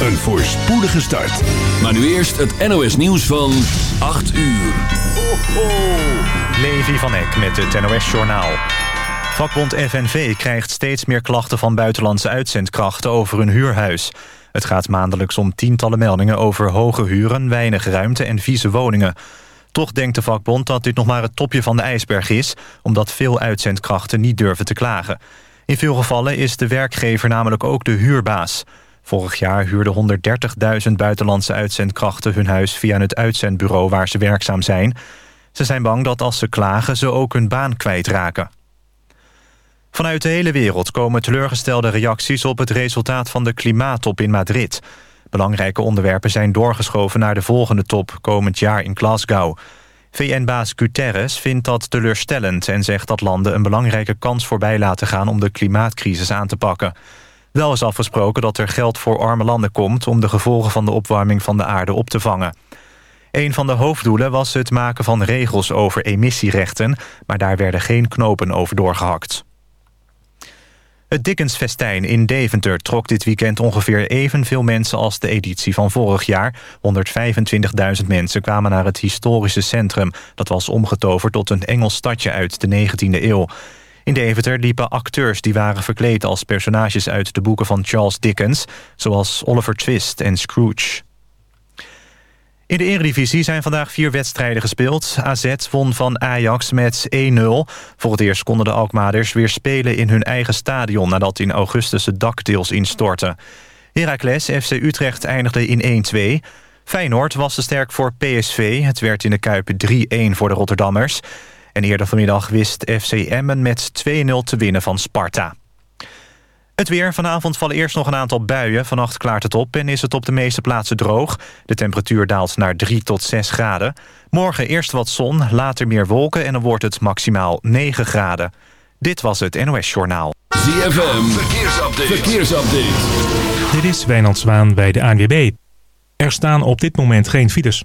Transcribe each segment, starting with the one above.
een voorspoedige start. Maar nu eerst het NOS nieuws van 8 uur. Ho, ho. Levi van Eck met het NOS Journaal. Vakbond FNV krijgt steeds meer klachten van buitenlandse uitzendkrachten over hun huurhuis. Het gaat maandelijks om tientallen meldingen over hoge huren, weinig ruimte en vieze woningen. Toch denkt de vakbond dat dit nog maar het topje van de ijsberg is... omdat veel uitzendkrachten niet durven te klagen. In veel gevallen is de werkgever namelijk ook de huurbaas. Vorig jaar huurden 130.000 buitenlandse uitzendkrachten hun huis... via het uitzendbureau waar ze werkzaam zijn. Ze zijn bang dat als ze klagen ze ook hun baan kwijtraken. Vanuit de hele wereld komen teleurgestelde reacties... op het resultaat van de klimaattop in Madrid... Belangrijke onderwerpen zijn doorgeschoven naar de volgende top komend jaar in Glasgow. VN-baas Guterres vindt dat teleurstellend en zegt dat landen een belangrijke kans voorbij laten gaan om de klimaatcrisis aan te pakken. Wel is afgesproken dat er geld voor arme landen komt om de gevolgen van de opwarming van de aarde op te vangen. Een van de hoofddoelen was het maken van regels over emissierechten, maar daar werden geen knopen over doorgehakt. Het Dickensfestijn in Deventer trok dit weekend ongeveer evenveel mensen als de editie van vorig jaar. 125.000 mensen kwamen naar het historische centrum. Dat was omgetoverd tot een Engels stadje uit de 19e eeuw. In Deventer liepen acteurs die waren verkleed als personages uit de boeken van Charles Dickens... zoals Oliver Twist en Scrooge. In de Eredivisie zijn vandaag vier wedstrijden gespeeld. AZ won van Ajax met 1-0. Voor het eerst konden de Alkmaarders weer spelen in hun eigen stadion... nadat in augustus de dak deels instortte. Heracles FC Utrecht eindigde in 1-2. Feyenoord was te sterk voor PSV. Het werd in de Kuip 3-1 voor de Rotterdammers. En eerder vanmiddag wist FC Emmen met 2-0 te winnen van Sparta. Het weer. Vanavond vallen eerst nog een aantal buien. Vannacht klaart het op en is het op de meeste plaatsen droog. De temperatuur daalt naar 3 tot 6 graden. Morgen eerst wat zon, later meer wolken... en dan wordt het maximaal 9 graden. Dit was het NOS Journaal. ZFM. Verkeersupdate. Verkeersupdate. Dit is Wijnand Zwaan bij de ANWB. Er staan op dit moment geen files.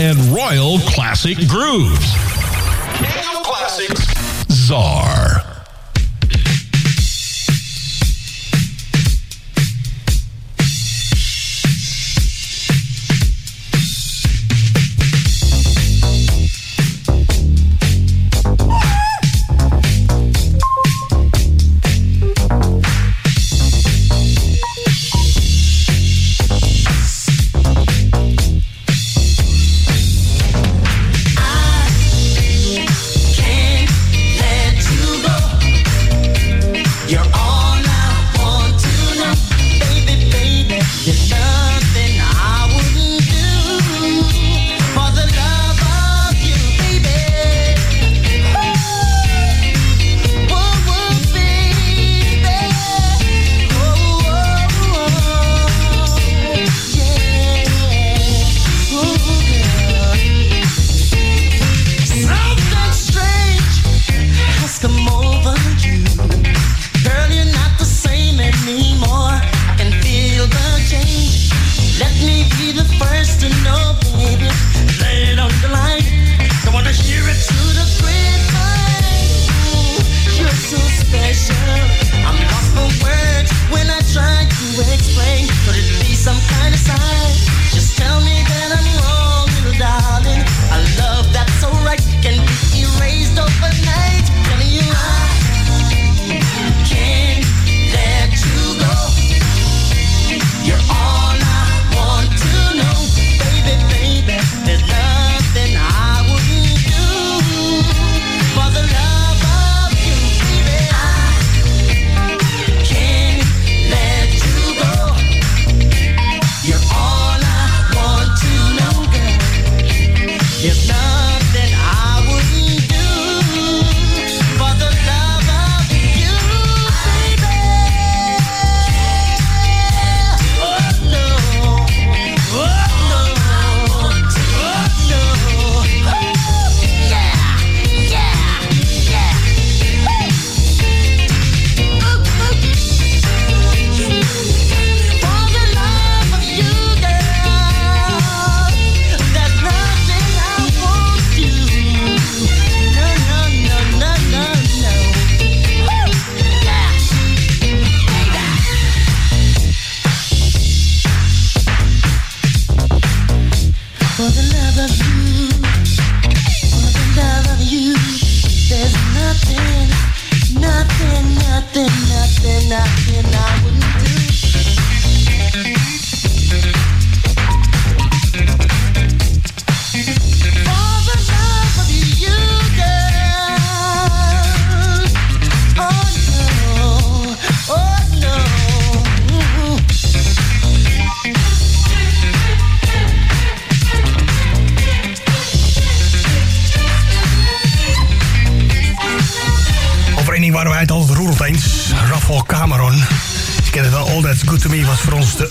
And Royal Classic Grooves. Classics, Czar.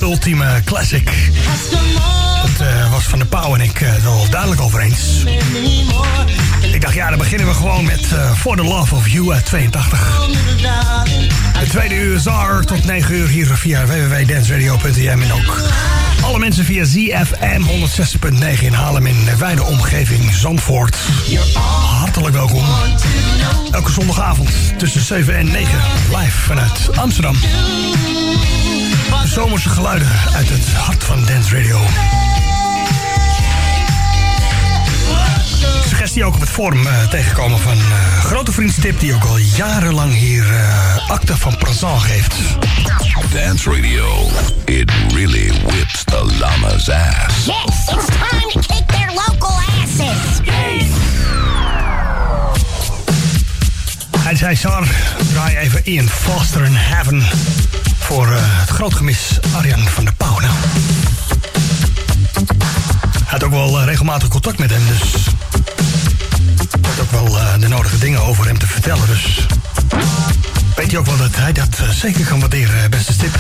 Ultieme classic. Dat uh, was van de Pauw en ik uh, wel duidelijk over eens. Ik dacht, ja, dan beginnen we gewoon met uh, For the Love of You uit 82. De tweede uur Zar tot 9 uur hier via www.danceradio.nl en ook alle mensen via ZFM 106.9 in in de wijde omgeving Zandvoort. Hartelijk welkom. Elke zondagavond tussen 7 en 9 live vanuit Amsterdam zomerse geluiden uit het hart van Dance Radio. Suggestie ook op het forum uh, tegenkomen van uh, grote vriendstip die ook al jarenlang hier uh, acte van présent geeft. Dance Radio, it really whips the llama's ass. Yes, it's time to kick their local asses. Hij zei, Sar, draai even Ian Foster in Heaven voor uh, het groot gemis Arjan van der Pauw. Nou, had ook wel uh, regelmatig contact met hem, dus had ook wel uh, de nodige dingen over hem te vertellen. Dus weet je ook wel dat hij dat zeker kan waarderen, beste stip.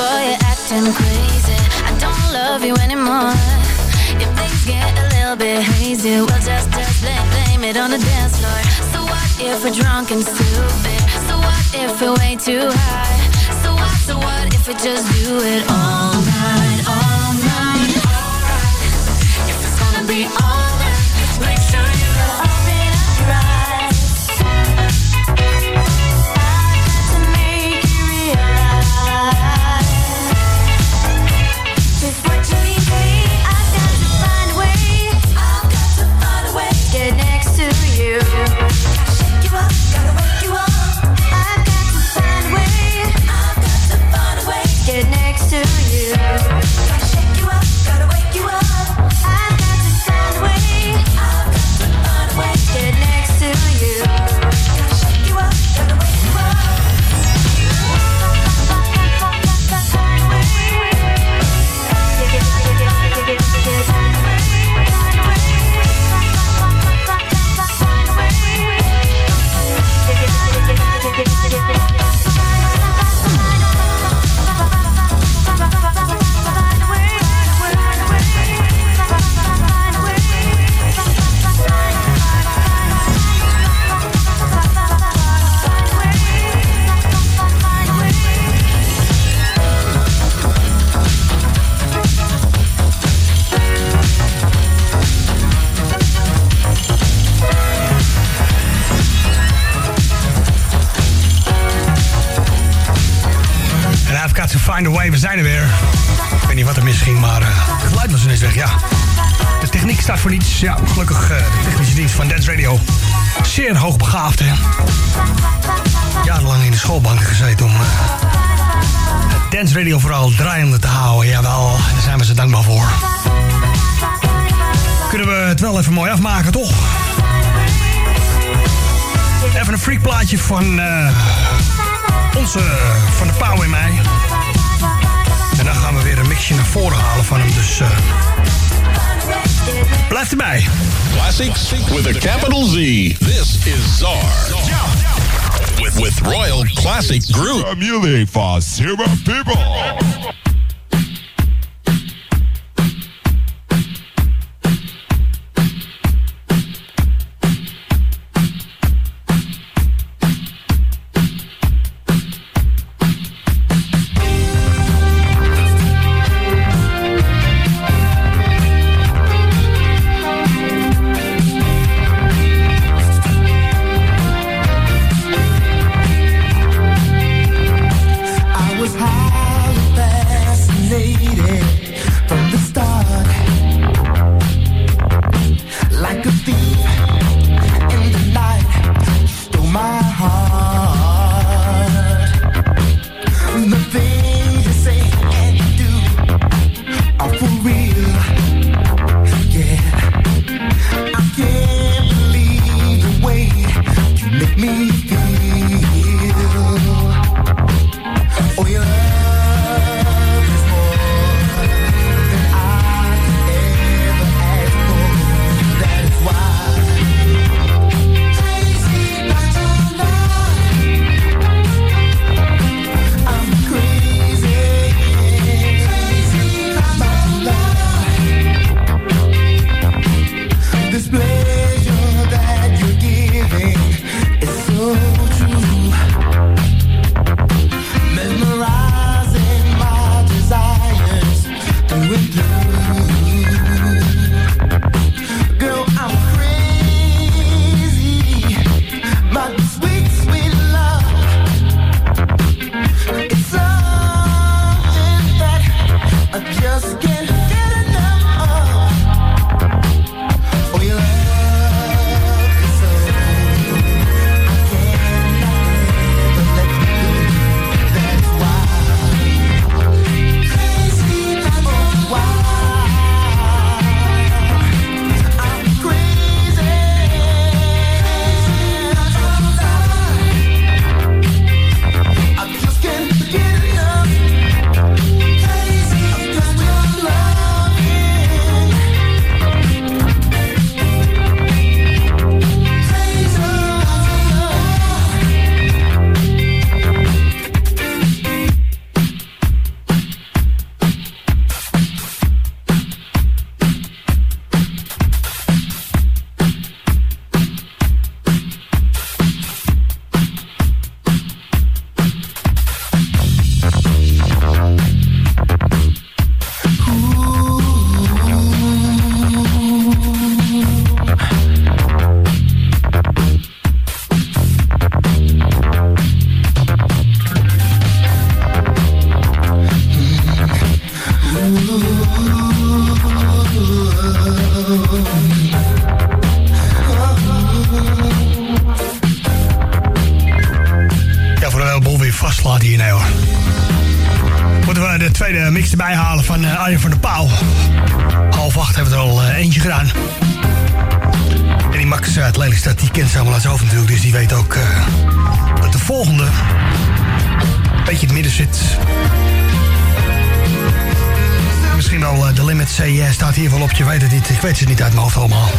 Boy, you're acting crazy. I don't love you anymore. If things get a little bit hazy, we'll just, just blame, blame it on the dance floor. So what if we're drunk and stupid? So what if we're way too high? So what, so what if we just do it all night, all night, alright? If it's gonna be alright, find a way, we zijn er weer. Ik weet niet wat er misging, maar eh, het geluid was ineens weg, ja. De techniek staat voor niets. Ja, gelukkig eh, de technische dienst van Dance Radio. Zeer hoogbegaafd, hè. Jarenlang in de schoolbanken gezeten om... het Dance Radio vooral draaiende te houden. Jawel, daar zijn we ze dankbaar voor. Kunnen we het wel even mooi afmaken, toch? Even een freakplaatje van... onze van de Pauw in mij. En dan gaan we weer een mixje naar voren halen van hem. Dus eh blijf erbij. Classics with a capital Z. This is Czar. With, with Royal Classic Group. Music for silver people. Vastlaat hier, nee hoor. Moeten we de tweede mix erbij halen van eh, Arjen van der Pauw. Half acht hebben we er al eh, eentje gedaan. En die Max uit Lelystad, die kent ze allemaal zijn hoofd natuurlijk. Dus die weet ook eh, dat de volgende een beetje in het midden zit. Misschien wel eh, de limit C staat hier wel op. Je weet het niet. Ik weet ze niet uit mijn hoofd allemaal.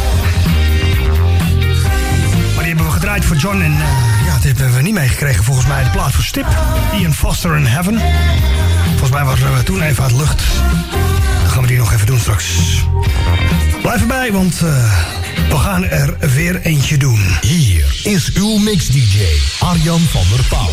Maar die hebben we gedraaid voor John. En eh, ja, dit hebben we niet meegekregen volgens mij. De plaat Stip. Ian Foster in Heaven. Volgens mij waren we toen even uit lucht. Dan gaan we die nog even doen straks. Blijf erbij, want eh, we gaan er weer eentje doen. Hier is uw mix-dj, Arjan van der Pauw.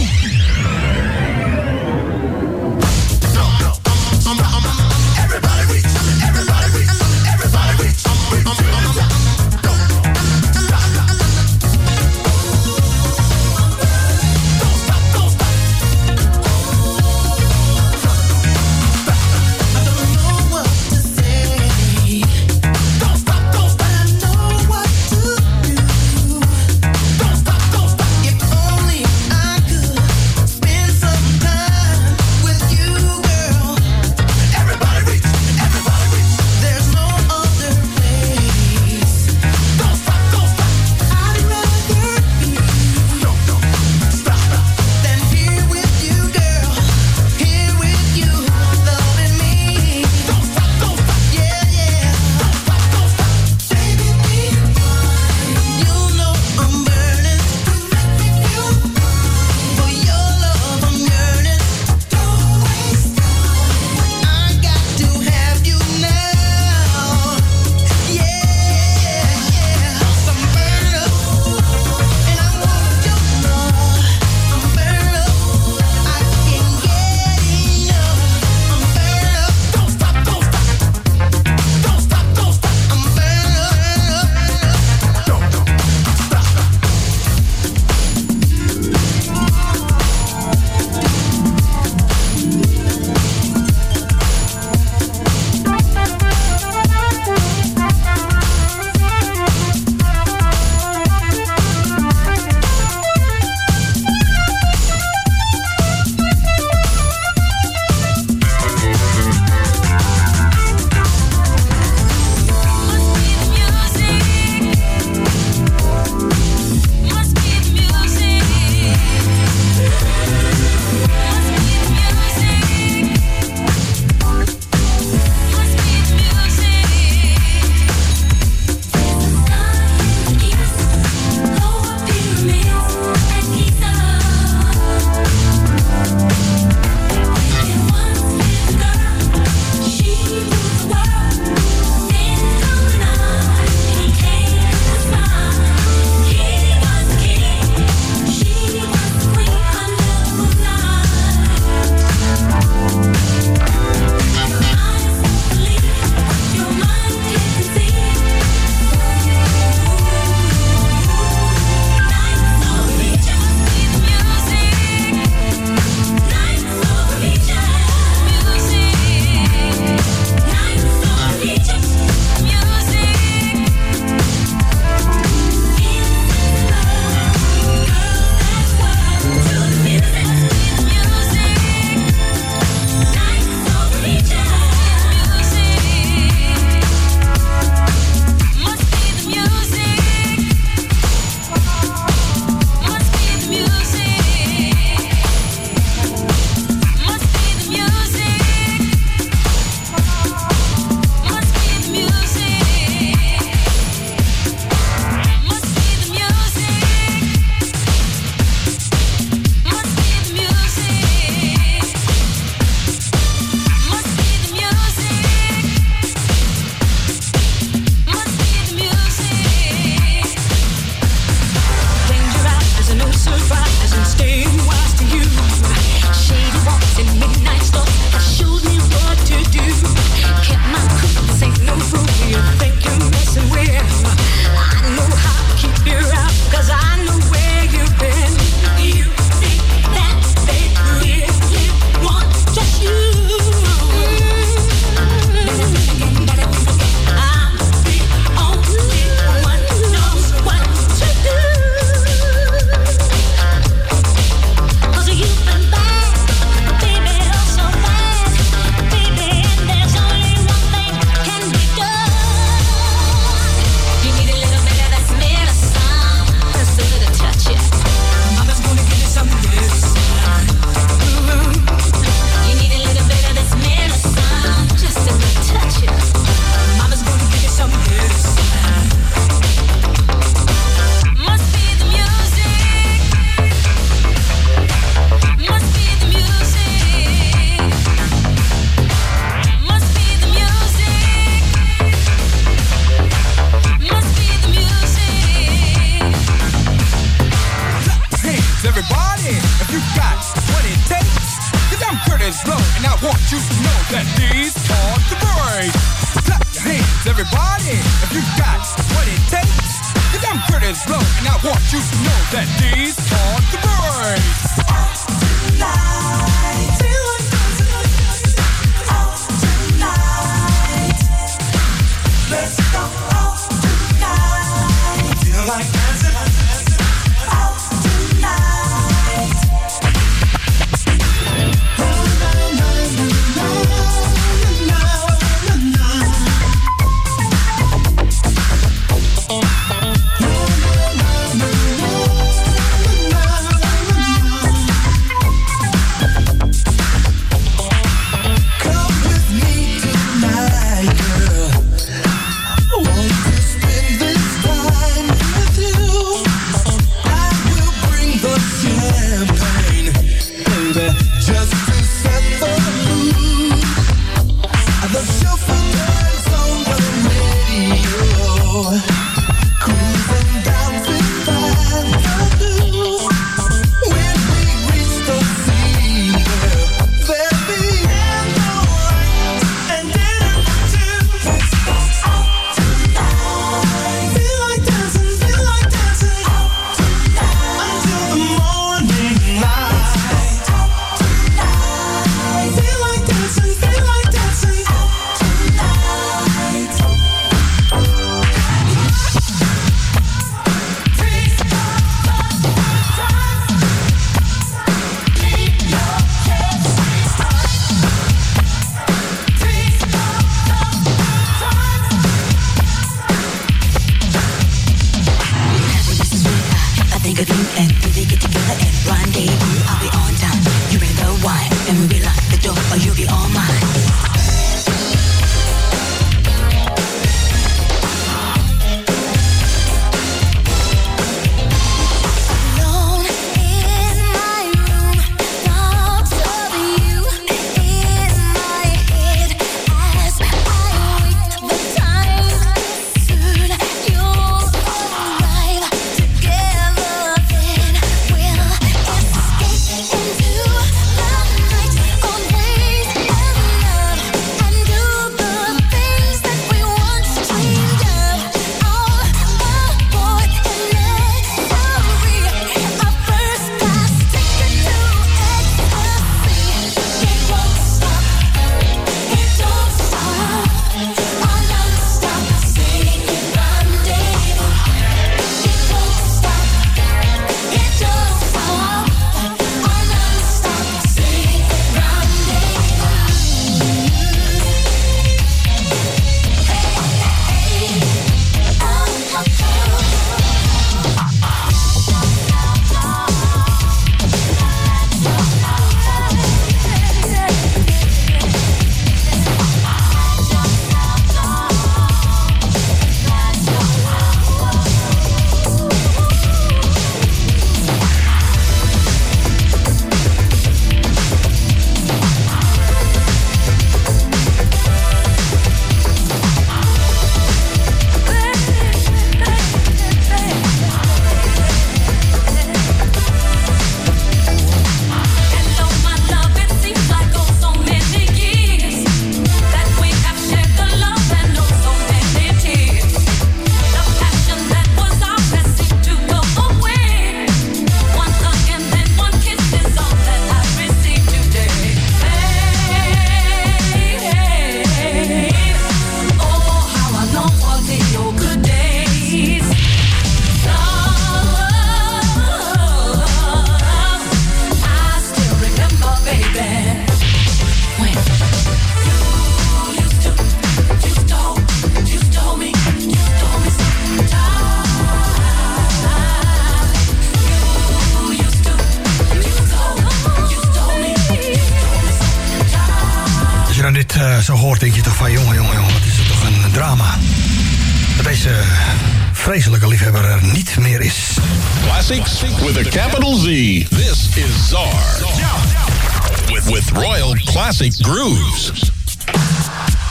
Classic Grooves.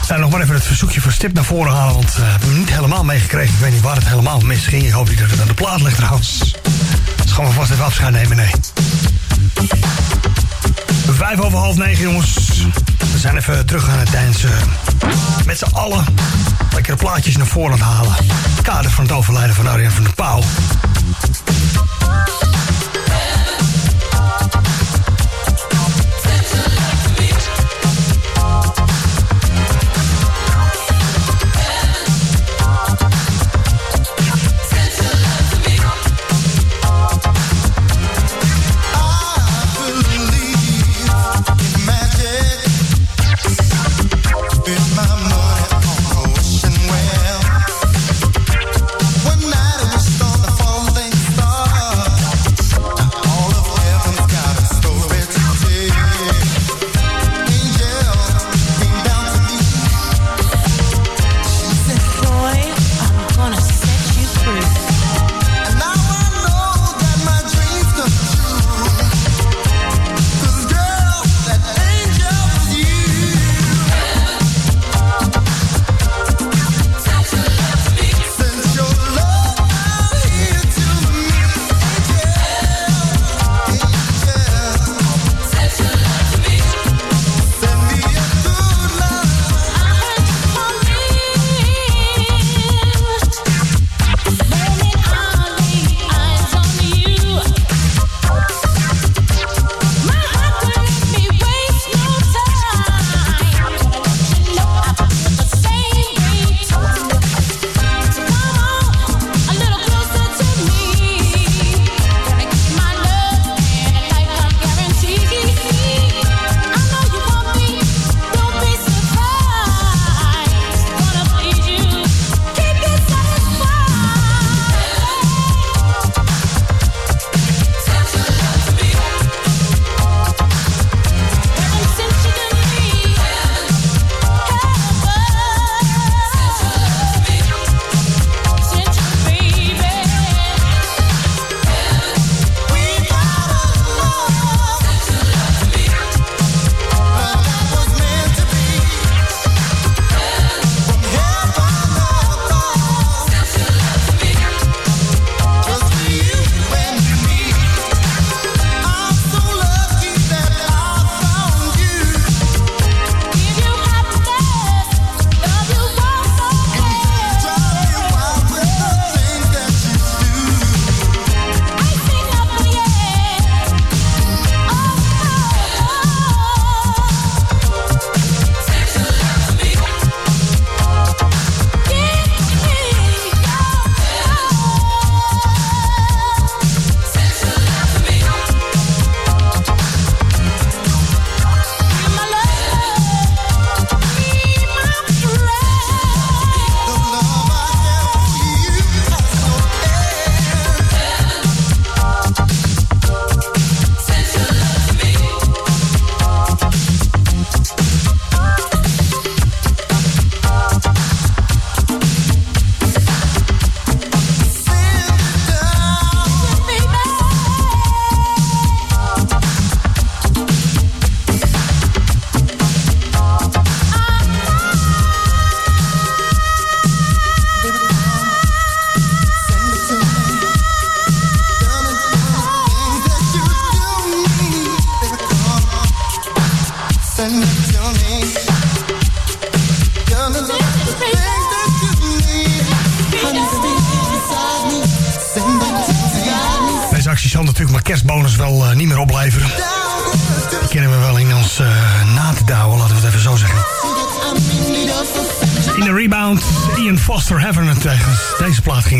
En nog maar even het verzoekje voor Stip naar voren halen... want uh, hebben we niet helemaal meegekregen. Ik weet niet waar het helemaal mis ging. Ik hoop niet dat het aan de plaat ligt trouwens. Is gaan we vast even afscheid nemen, nee. Vijf over half negen, jongens. We zijn even terug aan het dansen. Met z'n allen. Lekkere plaatjes naar voren halen. Kader van het overlijden van Arjen van der Pauw.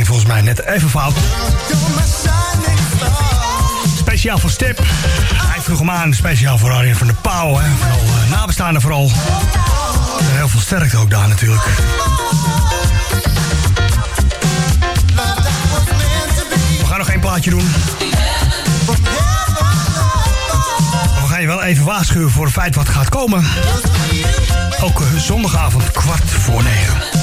Volgens mij net even fout. Speciaal voor Stip. Hij vroeg hem aan, speciaal voor Arjen van der Pauw. Hè. Vooral eh, nabestaanden vooral. En heel veel sterkte ook daar natuurlijk. We gaan nog één plaatje doen. We gaan je wel even waarschuwen voor het feit wat gaat komen. Ook eh, zondagavond kwart voor negen.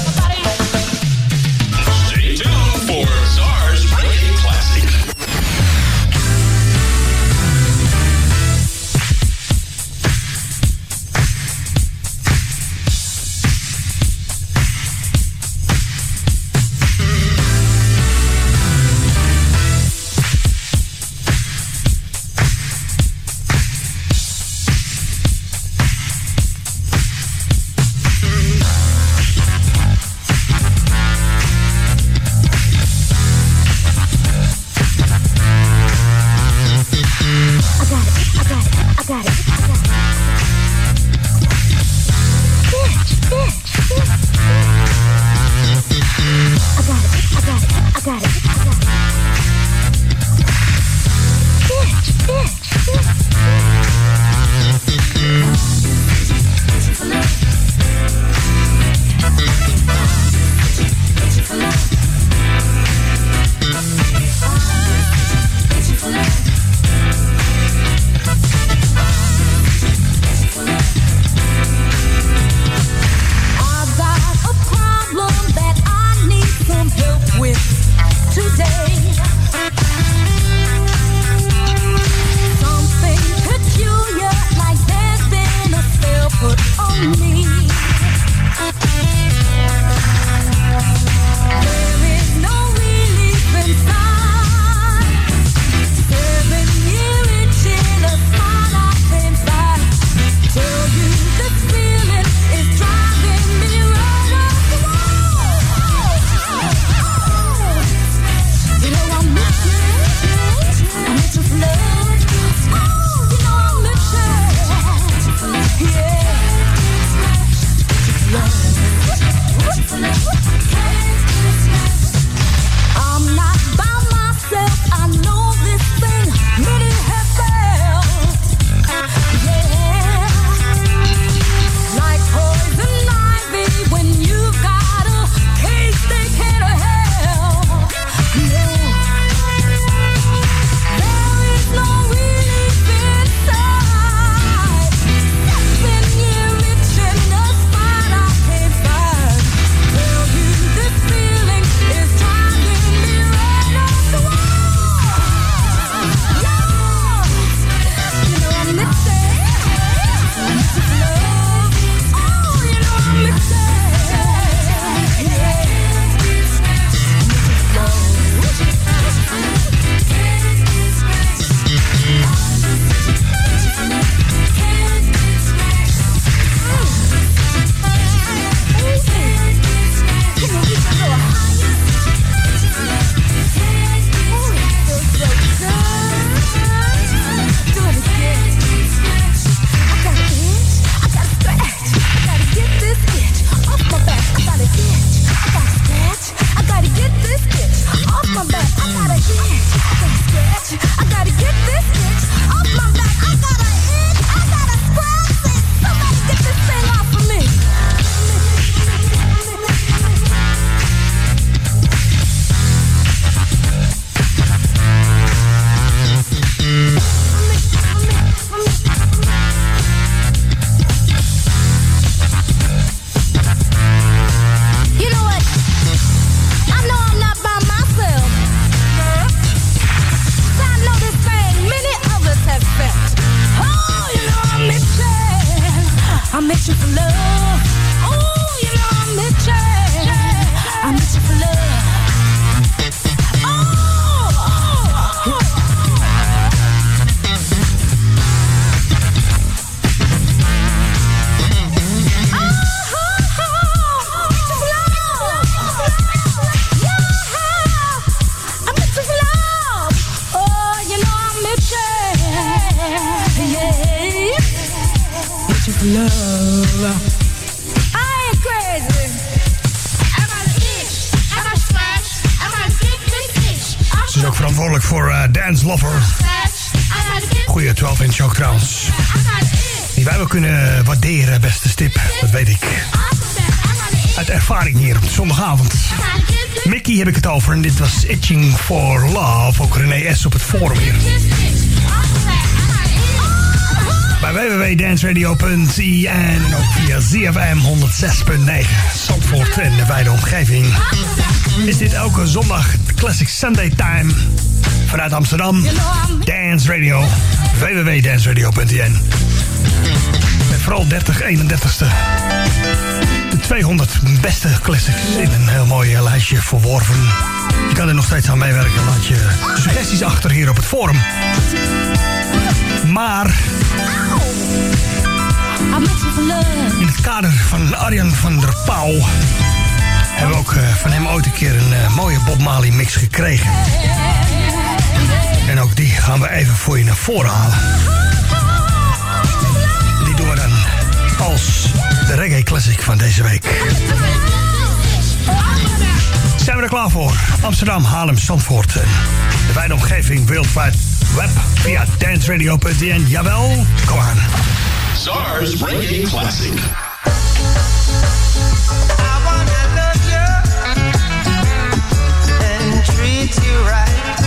Mickey heb ik het over en dit was Itching for Love. Ook René S. op het forum hier. Bij www.danceradio.i en ook via ZFM 106.9 Zandvoort en de wijde omgeving. Is dit elke zondag Classic Sunday Time vanuit Amsterdam. Dance Radio. Vooral 30, 31ste. De 200 beste classics in een heel mooi eh, lijstje verworven. Je kan er nog steeds aan meewerken. Laat je suggesties achter hier op het forum. Maar in het kader van Arjan van der Pauw hebben we ook eh, van hem ooit een keer een eh, mooie Bob Marley mix gekregen. En ook die gaan we even voor je naar voren halen. Als de reggae classic van deze week. Zijn we er klaar voor? Amsterdam, Haarlem, Zandvoort de wijde omgeving Worldwide Web via danceradio.nl. Jawel, kom aan. SARS Reggae Classic. treat you right.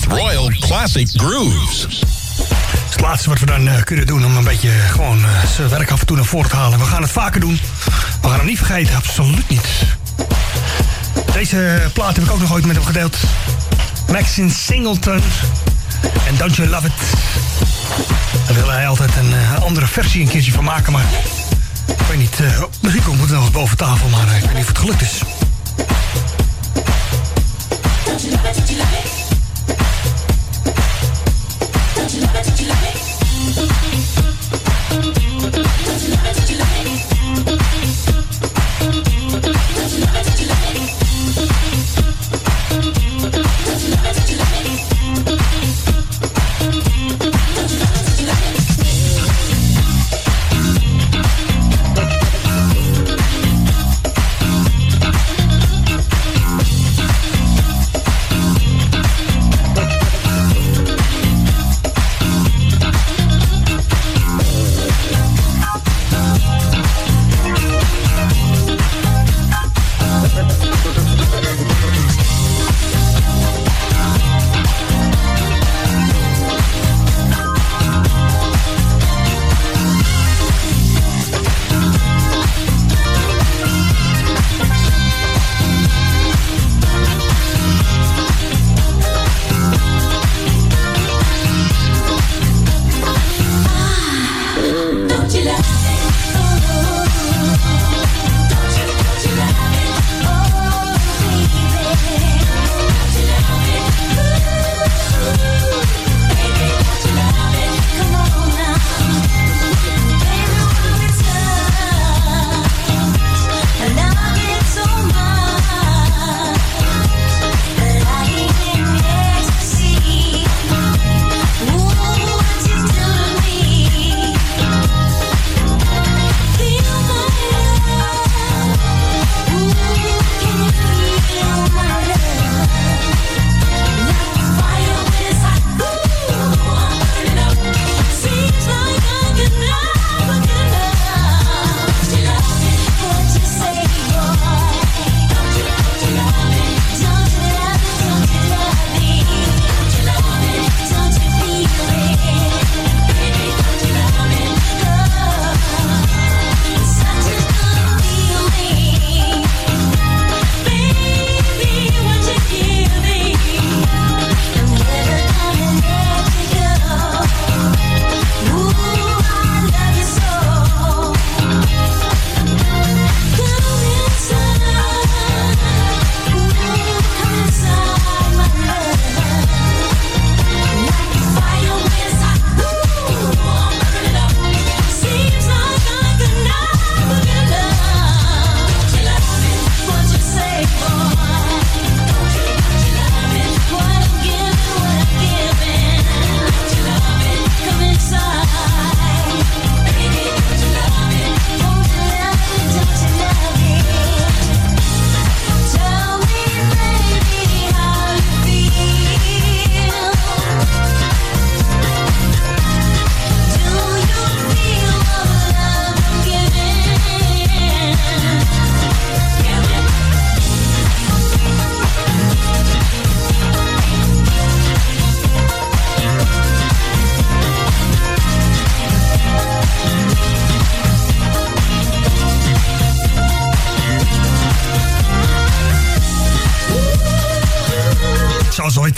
With, Royal Classic Grooves. Het is het laatste wat we dan eh, kunnen doen om een beetje gewoon eh, zijn werk af en toe naar voren te halen. We gaan het vaker doen. We gaan het niet vergeten, absoluut niet. Deze plaat heb ik ook nog ooit met hem gedeeld. Maxine Singleton. En Don't You Love It. Daar wil hij altijd een eh, andere versie een keertje van maken, maar... Ik weet niet, eh, misschien komt het nog eens boven tafel, maar eh, ik weet niet of het gelukt is.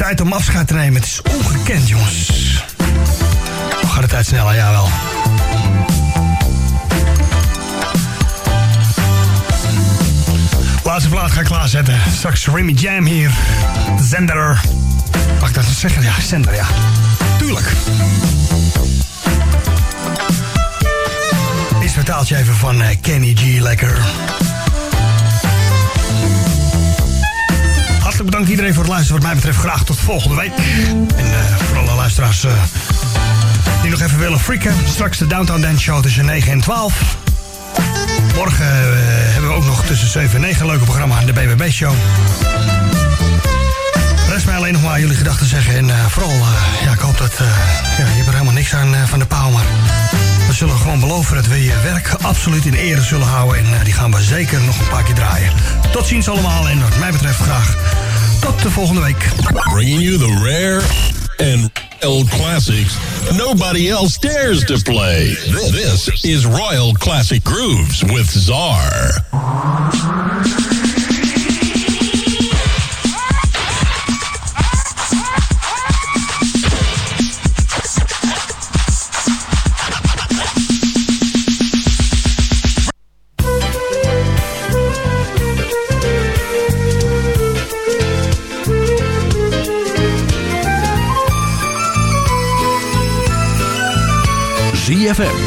Tijd om afscheid te nemen. Het is ongekend, jongens. Oh, gaat de tijd sneller? Jawel. Laatste plaat ga ik klaarzetten. Straks Remy Jam hier. Zender. Mag ik dat zeggen? Ja, zender, ja. Tuurlijk. Eerst vertaaltje even van eh, Kenny G. Lekker. Bedankt iedereen voor het luisteren. Wat mij betreft graag tot volgende week. En eh, voor alle luisteraars eh, die nog even willen freaken. Straks de Downtown Dance Show tussen 9 en 12. Morgen eh, hebben we ook nog tussen 7 en 9 een leuke programma. De BBB Show. Rest mij alleen nog maar jullie gedachten zeggen. En vooral, ja, ik hoop dat... ja, je hebt er helemaal niks aan van de pauw, maar... We zullen gewoon beloven dat we je werk absoluut in ere zullen houden. En die gaan we zeker nog een paar keer draaien. Tot ziens allemaal en wat mij betreft graag tot de volgende week. Bringing you the rare and old classics nobody else dares to play. This is Royal Classic Grooves with Czar.